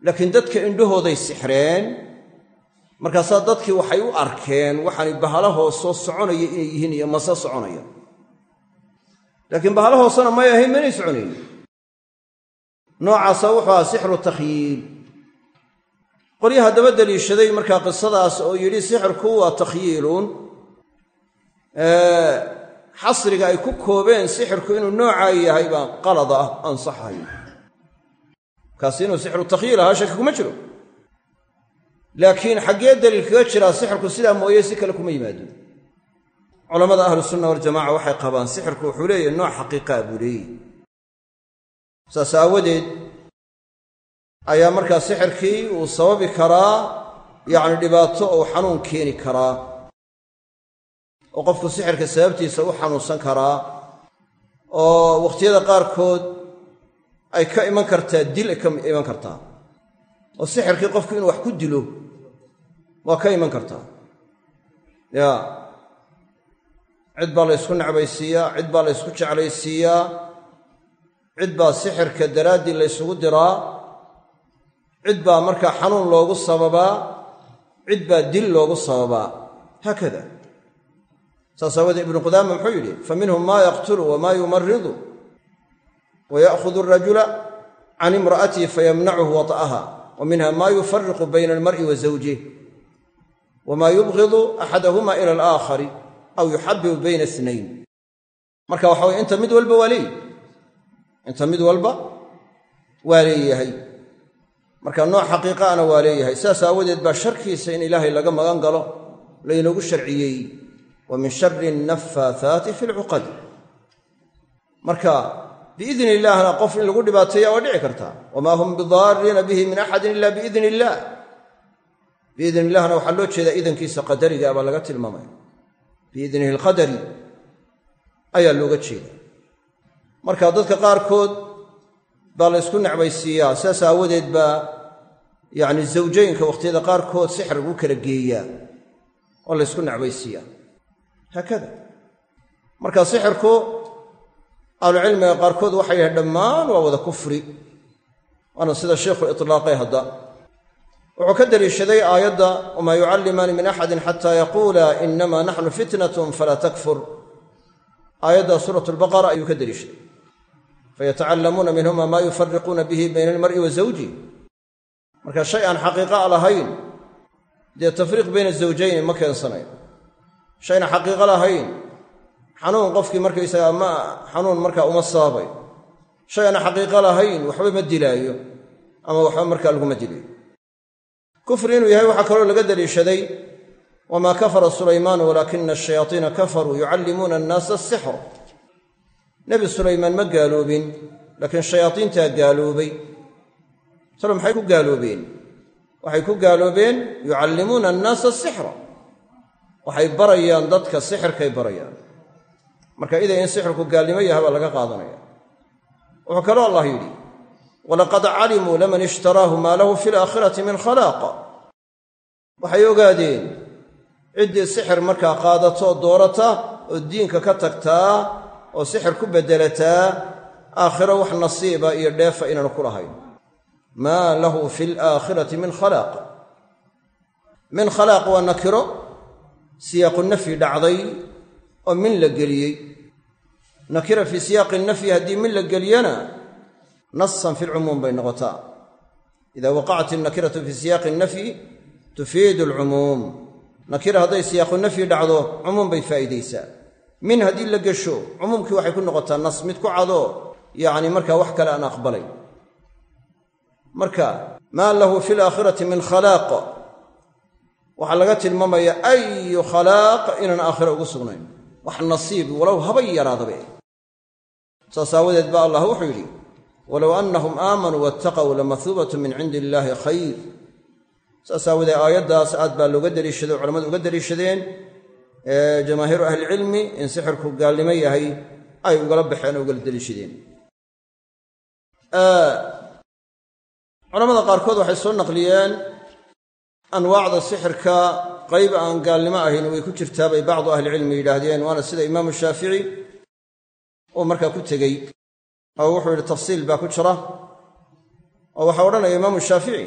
laakiin dadka indhahooday sixreen markaasaa dadkii waxay u arkeen waxaani bahalahoo soo soconaya inay yihiin iyo mase soconaya laakiin bahalahoosena may ahayn manay soconayn. Noocaasa wuxuu ahaa sixru takhyiil. Qolyaha daba deliishaday markaa qisadaas oo yidhi sixirku waa takhyiilun. Xasriga ay ku koobeen sixirku inuu noocaa yahay baa qalad ah ansaxayo kaasi inuu sixru takhyiil ahaa shaki kuma jiro. Laakiin xaggee daliil kaga jiraa sixirku sidaa mooye si kale kuma yimaado. Culammada ahlusunna waljamaca waxay qabaan sixirku wuxuu leeyahy nooc xaqiiqaa buu leeyahy saas aawadeed ayaa markaa sixirkii uu sababi karaa yacni dhibaato ou xanuun keeni karaa. Oo qofku sixirka sababtiisa u xanuunsan karaa oo wakhtiyada qaarkood ay ka iman kartaa dil ay ka iman kartaa. Oo sixirkii qofku inuu wax ku dilo waa ka iman kartaa. Ya. Cid baa la ysku necbaysiiyaa cid baa la ysku jeclaysiiyaa cid baa sixirka daraaddii la ysugu diraa cid baa markaa xanuun loogu sababaa cid baa dil loogu sababaa. Haakada. Saas aawadee ibnu qudaama muxuu yidhi fa minhum maa yaqtulu wamaa yumaridu wa ya'khudu arajula can imra'atihi fayamnacuhu wata'aha wa minha maa yufariqu bayna almar'i wa zawjih wamaa yubgidu axadahuma ila alaakhari aw yuxabibu bayna inayn marka waxa weye inta mid walba waa leeyahy inta mid walba waa leeyahay marka nooc xaqiiqaana waa leeyahay saas aawadeed baa sharkiisa in ilaahay laga magan galo laynoogu sharciyey wa min shari annaffaathaati fi lcuqad biidni illaahna qof in lagu dhibaateeya waa dhici kartaa wamaa hum bidaariina bihi min axadin ila biidni illaah biidni illahna waxaa loo jeedaa idankiisa qadariga baa laga tilmaamaya biidnihi alqadari ayaa looga jeeda marka dadka qaarkood baa la ysku necbaysiiyaa. Sidaas aawadeed baa yacni zawjooyinka wakhtiyada qaarkood sixir lagu kala geeyaa oo la ysku necbaysiiyaa. Haakada. Marka sixirku ahlucilmiga qaarkood waxay yahay dhammaan waa wada kufri. Waana sida sheikhu itlaaqay hadda. Wuxuu ka daliishaday aayadda wamaa yucallimaani min axadin xataa yaquula inama naxnu fitnatun falaa takfur. Aayadda suurat lbaqara ayuu ka daliishaday fayatacallamuuna minhuma maa yufariquuna bihi bayna almar'i wa zawjih marka shay aan xaqiiqa lahayn dee tafriiq bayna zawjayni ma keensanayo. Shayna xaqiiqo lahayn xanuun qofkii markaysagaa ma xanuun markaa uma saabay shay aan xaqiiqo lahayn waxba ma dilaayo ama waxba markaa laguma dilayo kufri inuu yahay waxaa kaloo laga daliishaday wamaa kafara sulaymaanu walaakina ashayaatiina kafaruu yucallimuuna annaasa asixra nebi sulaymaan ma gaaloobin laakiin shayaadiintaa gaaloobay. Talo maxay ku gaaloobeen? Waxay ku gaaloobeen yucallimuuna annaasa asixra waxay barayaan dadka sixirkay barayaan marka iday in sixirku gaalnimo yaha baa laga qaadanaya. Wuxuu kaloo allah yidhi walaqad calimuu laman ishtaraahu maa lahu fi alaakhirati min khalaaqa waxay ogaadeen ciddii sixir markaa qaadato doorata oo diinka ka tagtaa oo sixir ku beddelataa aakhiro wax nasiiba iyo dheefa inaanu ku lahayn. Maa lahu fi alaakhirati min khalaaq. Min khalaaq waa nakiro siyaaqu nafyi dhacday oo min la geliyey nakira fii siyaaqi nafyi haddii min la geliyana nasan fi lcumuum bay noqotaa. Ida waqacat innakiratu fii siyaaqi nafyi tufiidu alcumuum nakira hadday siyaaqu nafyi dhacdo cumuum bay faa'iidaysaa. Min haddii la gesho cumuumkii waxay ku noqotaa nas mid ku cado yacni markaa wax kale aan aqbalay. Marka maa lahu fi alaakhirati min khalaaq. Waxaa laga tilmaamaya ayu khalaaq inaan aakhira ugu sugnayn. Wax nasiib walow habay yaraadabe saas aawadeed ba allah wuxuu yidhi walow annahum aamanuu wattaqow lamahuubatu min cindi illaahi khayr. Saas aawadeed aayaddaas aad baa looga daliishaday o culamadu uga daliishadeen jamaahiiru ahlicilmi in sixirku gaalnimo yahay ay ugala baxeen oo ugala daliishadeen culamada qaarkood waxay soo naqliyeen anwaacda sixirka qayb aan gaalnimo ahayn way ku jirtaa bay bacdu ahlicilmi yidhaahdeen waana sida imaamu shaafici uu markaa ku tegey oo wuxuu yidhi tafsiil baa ku jira oo waxaa odhanaya imaamu shaafici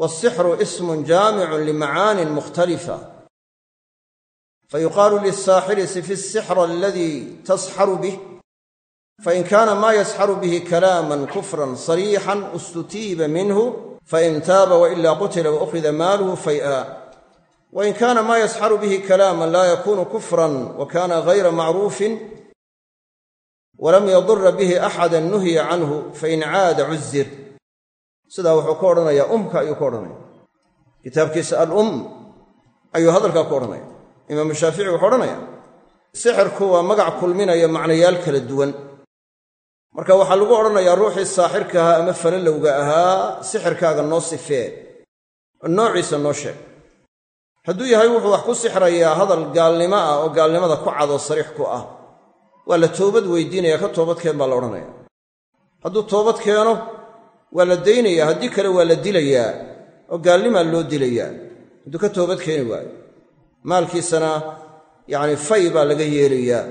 waalsixru ismun jaamicun limacaanin mukhtalifa. Fayuqaalu lilsaaxiri sifi asixra aladii tasxaru bih fain kaana maa yasxaru bihi kalaaman kufran sariixan ustutiiba minhu fain taaba waila qutila waukhida maaluhu fay'a. Wain kaana maa yasxaru bihi kalaaman laa yakunu kufran wa kana gayra macruufin walam yadura bihi axada nuhiya canhu fain caada cuzir sidaa wuxuu ka odhanayaa umka ayuu ka odhanaya kitaabkiisa alum ayuu hadalkaa ku odhanaya imaamu shaafici wuxuu odhanaya sixirku waa magac kulminaya macnayaal kala duwan. Marka waxaa lagu odhanayaa ruuxii saaxirka ahaa ama falalowga ahaa sixirkaaga noo sifee oo noociisa noo sheeg. Hadduu yahay wuxuu wax ku sixrayaa hadal gaalnimo ah oo gaalnimada ku cadoo sariix ku ah waa la toobad weydiinaya ka toobadkeen baa la odhanaya. Hadduu toobad keeno waa la daynayaa haddii kale waa la dilayaa oo gaalnimaa loo dilayaa. Hadduu ka toobad keeni waayo maalkiisana yacni fay baa laga yeelayaa.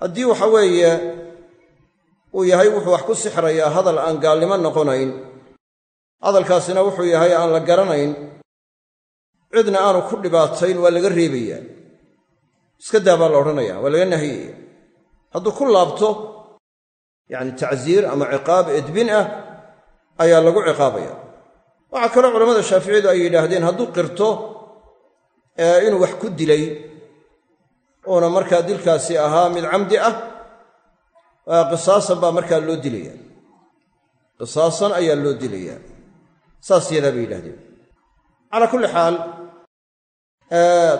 Haddii waxa weeye uu yahay wuxuu wax ku sixrayaa hadal aan gaalnimo noqonayn hadalkaasina wuxuu yahay aan la garanayn cidna aanu ku dhibaatayn waa laga reebayaa. Iska daa baa la odhanaya waa laga nahiyaya hadduu ku laabto yacni tacsiir ama ciqaab edbin ah ayaa lagu ciqaabaya. Waxaa kaloo culammada shaaficiyadu ay yidhaahdeen hadduu qirto inuu wax ku dilay uuna markaa dilkaasi ahaa mid camdi ah qisaasan baa markaa loo dilaya. Qisaasan ayaa loo dilayaa saas yadaa bay yidhahdeen calaa kulli xaal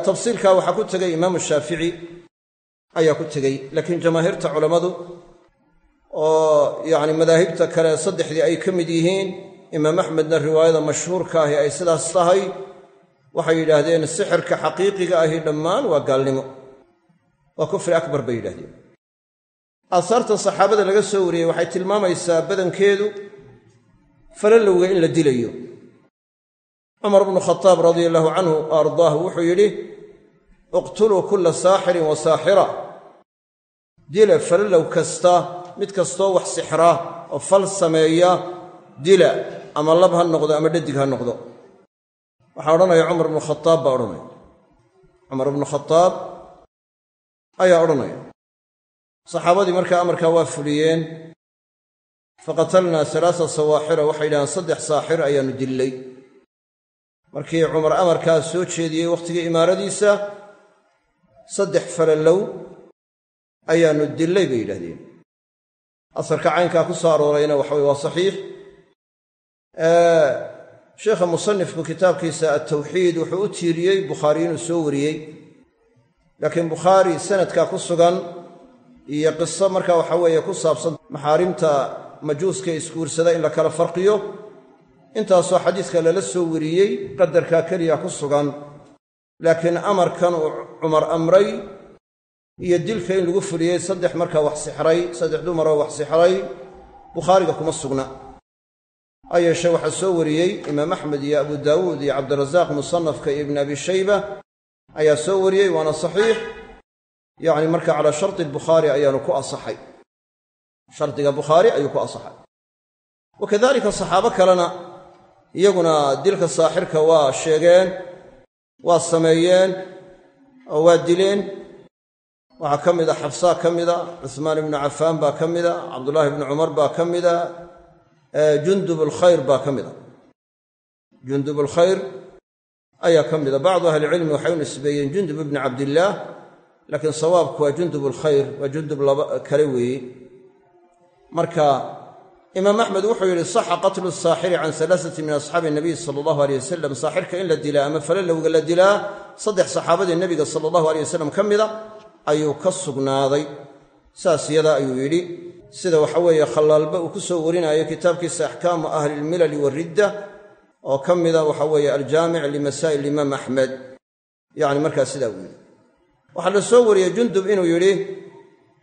tafsiilkaa waxaa ku tegay imaamu shaafici ayaa ku tegey. Laakiin jamaahiirta culammadu oo yacni madaahibta kale saddexdii ay ka mid yihiin imaam axmedna riwaayada mashhuurka ahi ay sidaas tahay waxay yidhaahdeen sixirka xaqiiqiga ahi dhammaan waa gaalnimo waa kufri akbar bay yidhahdeen aasaarta saxaabada laga soo wariyey waxay tilmaamaysaa badankeedu falalowga in la dilayo. Cumar bnu khataab radia allahu canhu o ardaahu wuxuu yidhi iqtuluu kulla saaxirin wa saaxira dila falalow kasta mid kastoo wax sixraa oo fal sameeya dila ama lab ha noqdo ama dhadig ha noqdo. Waxaa odhanaya cumar bnu khataab baa odhanaya. Cumar bnu khataab ayaa odhanaya. Saxaabadii markaa amarkaa waa fuliyeen faqatalnaa alaasa sawaaxira waxay yidhahaan saddex saaxir ayaannu dillay markii cumar amarkaa soo jeediyey wakhtigii imaaradiisa saddex falallow ayaannu dillay bay yidhahdeen asarka caynkaa ku soo aroorayna waxa waa saxiix. Sheikha musanifku kitaabkiisa altawxiid wuxuu u tiiriyey bukhaari inuu soo wariyey. Laakiin bukhaari sanadkaa ku sugan iyo qiso markaa waxa weeye ku saabsan maxaarimta majuuska isguursada in la kala farqiyo intaasoo xadiiska lala soo wariyey qadarkaa keliya ku sugan. Laakiin amarkan uu cumar amray iyo dilka in lagu fuliyey saddex markaa wax sixray saddex dumaroo wax sixray bukhaariga kuma sugna. Ha yeeshe waxaa soo wariyey imaam axmed iyo abu daawuud iyo cabdirasaaq musanafka iyo ibn abi shayba ayaa soo wariyey waana saxiix. Yacni marka calaa sharti albukhaari ayaanu ku asaxay. Shardiga bukhaari ayuu ku asaxay. Wa kadalika saxaabo kalena iyaguna dilka saaxirka waa sheegeen waa sameeyeen oo waa dileen waxaa ka mida xabsaa ka mida cuhmaan ibnu cafaan baa ka mida cabdullaahi ibnu cumar baa ka mida jundub alkhayr baa ka mida jundub alkhayr ayaa ka mida bacdu ahlicilmi waxay u nisbeeyeen jundub ibni cabdillaah laakiin sawaabku waa jundub alkhayr waa jundub laba kale weeye. Marka imaam axmed wuxuu yidhi saxa qatlu saaxiri can alaasati min asxaabi nabiy sala allahu aleyh wasalam saaxirka in la dilaa ama falalowga la dilaa saddex saxaabadii nebiga sala allahu aleyh wasalam ka mida ayuu ka sugnaaday. Saas yadaa ayuu yidhi sida waxa weeye khallaalba uu ku soo warinayo kitaabkiisa axkaamu ahli ilmilali waridda oo ka mida waxa weeye aljaamic limasaa'il imaam axmed yacni markaa sidaa uu yidhi. Waxaa la soo wariyey jundub inuu yidhi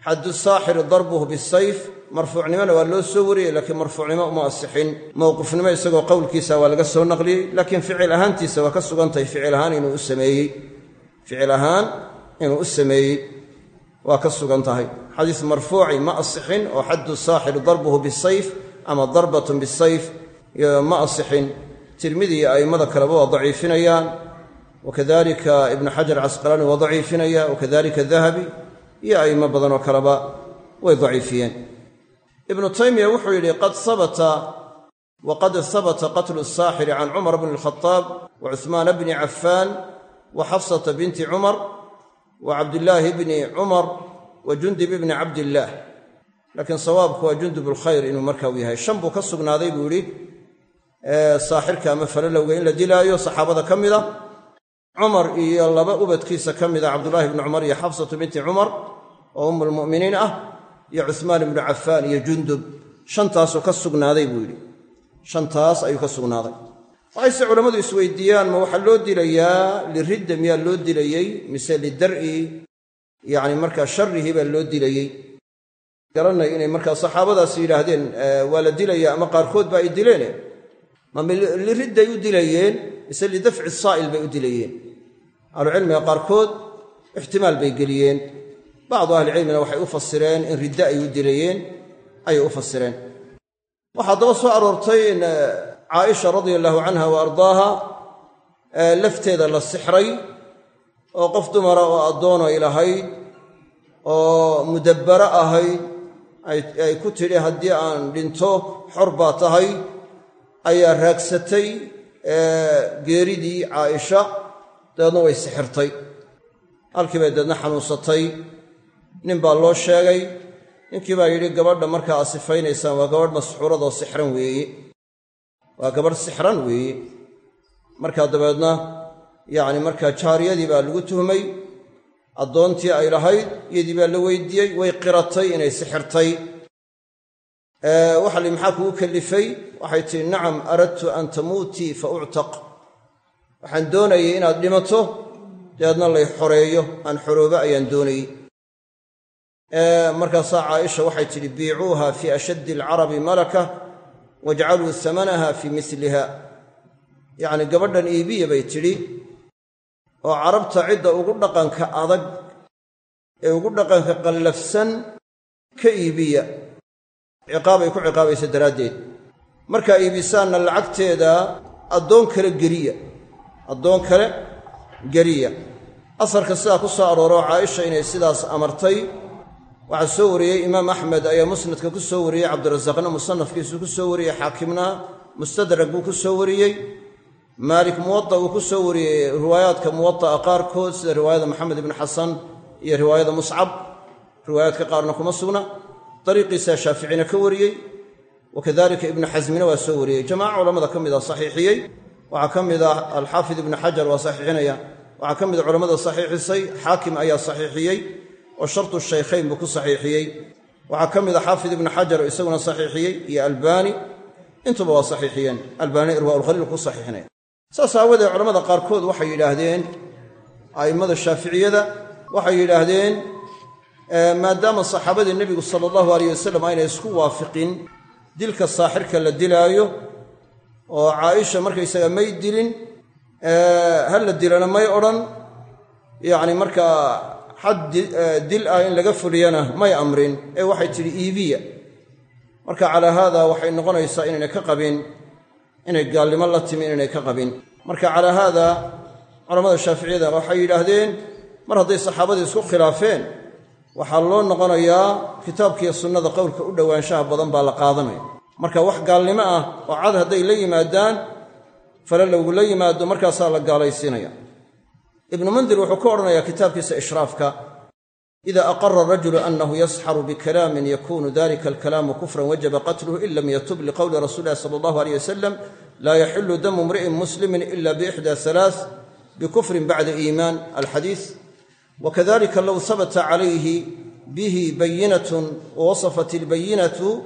xaddu saaxiri darbuhu bisayf marfuucnimona waa loo soo wariyey laakiin marfuucnimo uma asixin. Mowqufnimo isagoo qowlkiisa waa laga soo naqliyey laakiin ficil ahaantiisa waa ka sugantahay ficil ahaan inuu u sameeyey. Ficil ahaan inuu u sameeyey waa ka sugan tahay. Xadiis marfuuci ma asixin oo xaddu saaxiri darbuhu bisayf ama darbatun bisayf ma asixin. Tirmidi iyo a'immada kaleba waa daciifinayaan. Wakadalika ibnu xajar casqalaani waa daciifinaya wakadalika dahabi iyo a'immo badanoo kaleba way daciifiyeen. Ibnu taymiya wuxuu yidhi qad sabata waqad habata qatlu saaxiri can cumar bni alkhadaab wa bni cafaan wa xafsata binti cumar wa cabdillaahi bni cumar wa jundub bni cabdillaah laakiin sawaabku waa jundub alkhayr inuu marka u yahay. Shan buu ka sugnaaday buu yidhi saaxirka ama falalowga in la dilaayo saxaabada ka mida cumar iyo laba ubadkiisa ka mida cabdullaahi bni cumar iyo xafsatu binti cumar oo ummulmu'miniin ah iyo cuhmaan ibnu cafaan iyo jundub. Shantaasuu ka sugnaaday buu yidhi. Shantaas ayuu ka sugnaaday waxayse culammadu isweydiiyaan ma waxaa loo dilayaa liridda miyaa loo dilayey mise lidar'i yacni markaa sharrihi baa loo dilayey garanay inay markaa saxaabadaas yidhaahdeen waa la dilaya ama qaarkood ba ay dileen ma liridday u dilayeen mise lidafci saa'il bay u dilayeen. Ahlucilmiga qaarkood ixtimaal bay geliyeen. Bacdu ahlicilmina waxay u fasireen in riddo ay u dilayeen ayay u fasireen. Waxaa daba soo aroortay caaisha radia allahu canha wa ardaaha lafteeda la sixray oo qof dumara oo addoonay lahayd oo mudabbaro ahayd ay ku tidhi haddii aan dhinto xor baa tahay ayaa raagsatay geeridii caaisha dabeedna way sixirtay. Halkii bay dabeedna xanuunsatay. Nin baa loo sheegay ninkii baa yidhi gabadha markaa aad sifaynaysaan waa gabadh masxuuradoo sixran weeye waa gabadh sixran weeye markaa dabeedna yacni markaa jaariyadii baa lagu tuhmay. Addoontii ay lahayd iyadii baa la weydiiyey way qiratay inay sixirtay. Waxa maxaa kugu kallifay? Waxay tihi nacam aradtu an tamuutii fa uctaq. Waxaan doonayay inaad dhimato dabeedna lay xoreeyo aan xoroobo ayaan doonayey. Markaasaa caaisha waxay tidhi biicuuha fii ashaddi alcarabi malaka wajcaluu samanaha fii miliha yacni gabadhan iibiya bay tidhi oo carabta cidda ugu dhaqanka adag ee ugu dhaqanka qallafsan ka iibiya. Ciqaabay ku ciqaabaysa daraaddeed. Markaa iibisaanna lacagteeda addoon kale geliya addoon kale geliya asarka sidaa ku soo arooro caaisha inay sidaas amartay waxaa soo wariyey imaam axmed ayaa musnadka ku soo wariyey cabdirasaaqna musanafkiisuu ku soo wariyey xaakimna mustadrag buu ku soo wariyey maalik muwada uu ku soo wariyey riwaayaadka muwada'a qaarkood sida riwaayada maxamed ibni xasan iyo riwaayada muscab riwaayaadka qaarna kuma sugna. Dariiqiisaa shaaficina ka wariyey wa kadalika ibnu xasmina waa soo wariyey. Jamaaca culamada ka mid a saxiixiyey waxaa ka mid ah alxaafid ibnu xajar waa saxiixinaya waxaa ka mid a culammada saxiixisay xaakim ayaa saxiixiyey oo shartu shaykhayn buu ku saxiixiyey. Waxaa ka mid a xaafid ibnu xajar oo isaguna saxiixiyey iyo albaani intuba waa saxiixiyeen. Albaani irwaaulkhaliil ku saxiixinaya saas aawadeed culamada qaarkood waxay yidhaahdeen a'immada shaaficiyada waxay yidhaahdeen maadaama saxaabadii nebigu sala allahu alayh wasalam aynay isku waafiqin dilka saaxirka la dilaayo oo caaisha markaysaga may dilin ha la dilana may odhan yacni markaa xad dil ah in laga fuliyana may amrin ee waxay tidhi iibiya. Marka calaa haada waxay noqonaysaa inaynay ka qabin inay gaalnimo la timi inaynay ka qabin. Marka calaa haada culammada shaaficiyada waxay yidhaahdeen mar hadday saxaabadii isku khilaafeen waxaa loo noqonayaa kitaabkiiyo sunnada qowlka u dhowaanshaha badan baa la qaadanaya. Marka wax gaalnimo ah oo cad hadday la yimaadaan fale lagula yimaado markaasaa la gaalaysiinaya ibnu mundir wuxuu ka odhanayaa kitaabkiisa ishraafka ida aqara arajulu anahu yasxaru bikalaamin yakunu dalika alkalaamu kufran wajaba qatluhu in lam yatub liqowli rasuli illahi sala allahu aleyh wasalam laa yaxilu damu imri'in muslimin ila biixda halaath bikufrin bacda iimaan. Alxadiis wakadalika low habata calayhi bihi bayinatun wawasafat ilbayinatu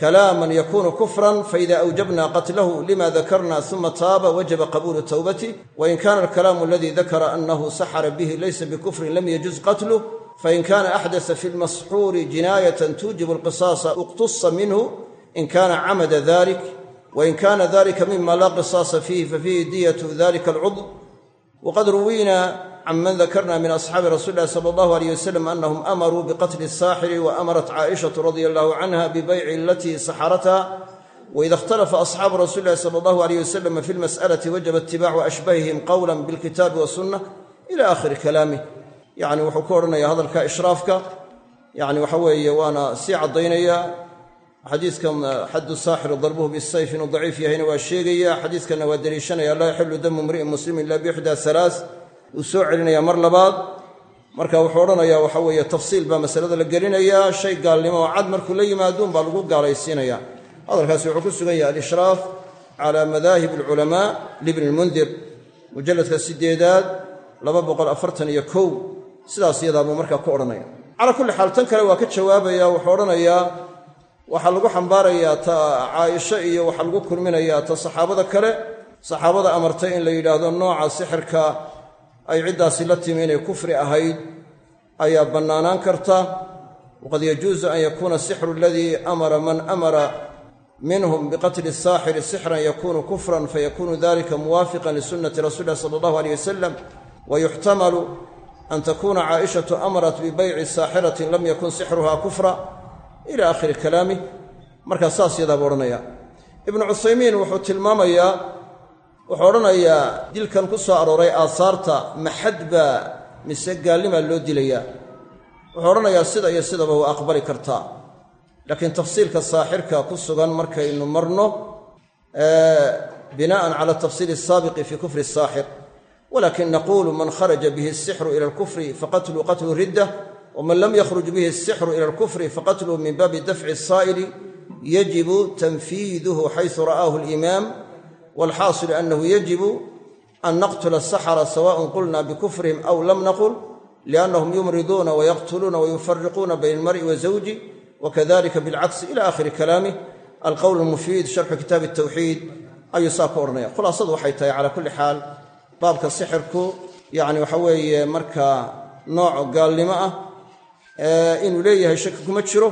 kalaaman yakunu kufran faida awjabna qatlahu lima dakarna uma taaba wajaba qabuulu towbatih wain kana alkalaamu aladi dakara anahu saxara bihi laysa bikufrin lam yajuz qatluh fain kana axdasa fi lmasxuuri jinaayatan tuujibu alqisaasa uqtusa minhu in kana camada dalik wain kana dalika mima laa qisaasa fiihi fafiihi diyatu dalika alcudw waqad ruwina can man dakarna min asxaabi rasuli illahi sala allahu aleyh wasalam anahum amaruu biqatli asaaxiri wa amarat caaishatu radia allahu canha bibayci alatii saxaratha waida ikhtalafa asxaabu rasuli illahi sala allahu aleyh wasalam fi lmas'alati wajaba itibaacu ashbahihim qowla bilkitaabi wasunna ila aakhiri kalaamih yacni wuxuu ku odhanaya hadalka ishraafka. Yani waxa weeye waana sii caddaynaya. Xadiiskan xaddu saaxiri darbuhu bisayf inuu daciif yahayna waa sheegaya. Xadiiskanna waa deliishanaya laa yaxilu damu imri'in muslimin ila biixdaa halaas wuu soo celinayaa mar labaad. Marka wuxuu odhanayaa waxa weeye tafsiil baa masalada la gelinayaa. Shay gaalnimo oo cad markuu la yimaaduun baa lagu gaalaysiinaya hadalkaasi wuxuu ku sugan yahay alishraaf cala madaahib alculamaa libni lmundir mujalladka sideedaad laba boqol afartan iyo kow. Sidaas yadaa buu markaa ku odhanaya calaa kulli xaal tan kale waa ka jawaabaya wuxuu odhanayaa waxaa lagu xambaarayaa ta caaisho iyo waxaa lagu kulminayaa ta saxaabada kale. Saxaabada amartay in la yidhaahdo nooca sixirka ay ciddaasi la timi inay kufri ahayd ayaa bannaanaan karta. Waqad yajuusu an yakuuna asixru aladii amara man amara minhum biqatli asaaxiri sixran yakunu kufran fayakunu dalika muwaafiqan lisunati rasuli illahi sala allahu aleyh wasalam wayuxtamalu an takuna caaishatu amarat bibayci saaxiratin lam yakun sixruha kufra. Ila aakhiri kalaamih markaa saas yadaaba odhanaya. Ibnu cuthaymiin wuxuu tilmaamayaa wuxuu odhanayaa dilkan ku soo arooray aasaarta maxad baa mise gaalnimaa loo dilayaa? Wuxuu odhanayaa sida iyo sidaba waa aqbali kartaa. Laakiin tafsiilka saaxirka ku sugan markaynu marno bina'an cala tafsiili asaabiqi fii kufri asaaxir walakin naqulu man kharaja bihi asixru ila alkufri faqatluu qatlu ridda waman lam yakhruj bihi asixru ila alkufri faqatluu min baabi dafci asaa'ili yajibu tanfiiduhu xaysu ra'aahu alimaam walxaasilu annahu yajibu an naqtula asaxara sawaءn qulna bikufrihim aw lam naqul liannahum yumriduuna wayaqtuluuna wayufariquuna bayna almar'i wa zawji wakadalika bilcagsi ila aakhiri kalaamih alqowl almufiid sharxu kitaabi altawxiid ayuu saa ku odhanaya khulaasadu waxay tahay calaa kulli xaal baabka sixirku yacni waxa weeye markaa nooc gaalnimo ah inuu leeyahay shaki kuma jiro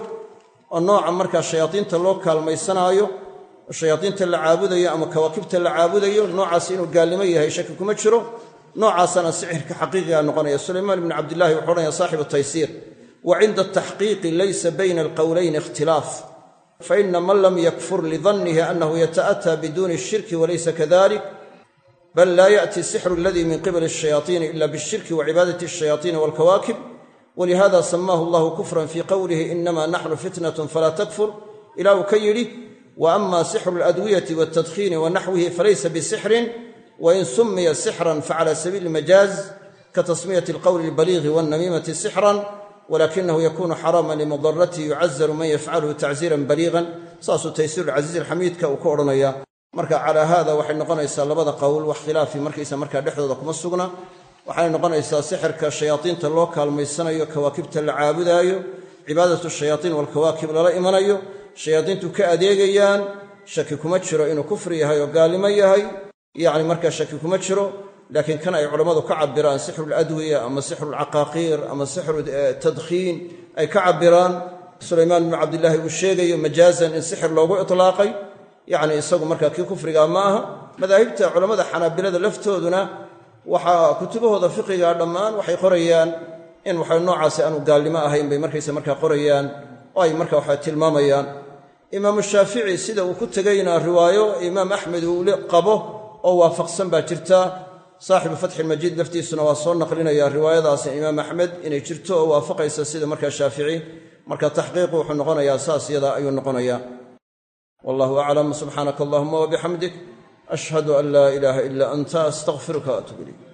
oo nooca markaa shayaadiinta loo kaalmaysanaayo shayaadiinta la caabudayo ama kawaakibta la caabudayo noocaas inuu gaalnimo yahay shaki kuma jiro noocaasana sixirka xaqiiqiga noqonaya sulaymaan ibnu cabdillahi wuxuu odhanaya saaxibu taysiir wa cinda ataxqiiqi laysa bayna alqowlayni ikhtilaaf faina man lam yakfur lidannihi annahu yata'ataa biduuni ashirki walaysa kadalik bal laa yaأti sixru aladii min qibali الشhayaطiini ila bالshirki wcibaadaة الشhayaطiini wاlkawaakib walihada samaahu allahu kufran fii qowlihi inama naxnu fitnaة falaa takfur ila uu ka yidhi wa ama sixru aladwiyati waltadkhiini wa naxwihi falaysa bisixrin wain sumiya sixran facala sabiili majaaz ka tasmiyati alqowli albaliiqi wannamiimati sixran walakinahu yakunu xaraaman limudaratihi yucazaru man yafcaluhu tacziiran baliiqan saasuu taysiir alcasiiz alxamiidka uu ka odhanaya marka calaa haada waxay noqonaysaa labada qowl wax khilaafi markaysa markaa dhexdooda kuma sugna. Waxay noqonaysaa sixirka shayaadiinta loo kaalmaysanayo kawaakibta la caabudaayo cibaadatu shayaatiin walkawaakib lala imanayo shayaadiintu ka adeegayaan shaki kuma jiro inuu kufri yahay oo gaalnimo yahay. Yacni markaa shaki kuma jiro laakiin kan ay culammadu ka cabiraan sixru ladwiya ama sixru lcaqaaqiir ama sixru tadkhiin ay ka cabiraan sulaymaan bnu cabdillaahi uu sheegayo majaazan in sixir loogu itlaaqay. Yacni isagu markaa kii kufrigaa ma aha. Madaahibta culammada xanaabilada laftooduna waxaa kutubahooda fiqiga dhammaan waxay qorayaan in waxa noocaasi aanu gaalnimo ahayn bay markaysa markaa qorayaan oo ay marka waxa tilmaamayaan imaamu shaafici sida uu ku tegayna riwaayo imaam axmed uu qabo oo waafaqsan baa jirta. Saaxibu fatxilmajiid laftiisuna waa soo naqlinaya riwaayadaasi. Imaam axmed inay jirto oo waafaqaysa sida markaa shaafici marka taxqiiqu wuxuu noqonayaa saas yada ayuu noqonayaa. Wallahu aclam subxaanaka allahuma wabixamdik ashhadu an laa ilaaha ila anta astaqfiruka waatuub ilayk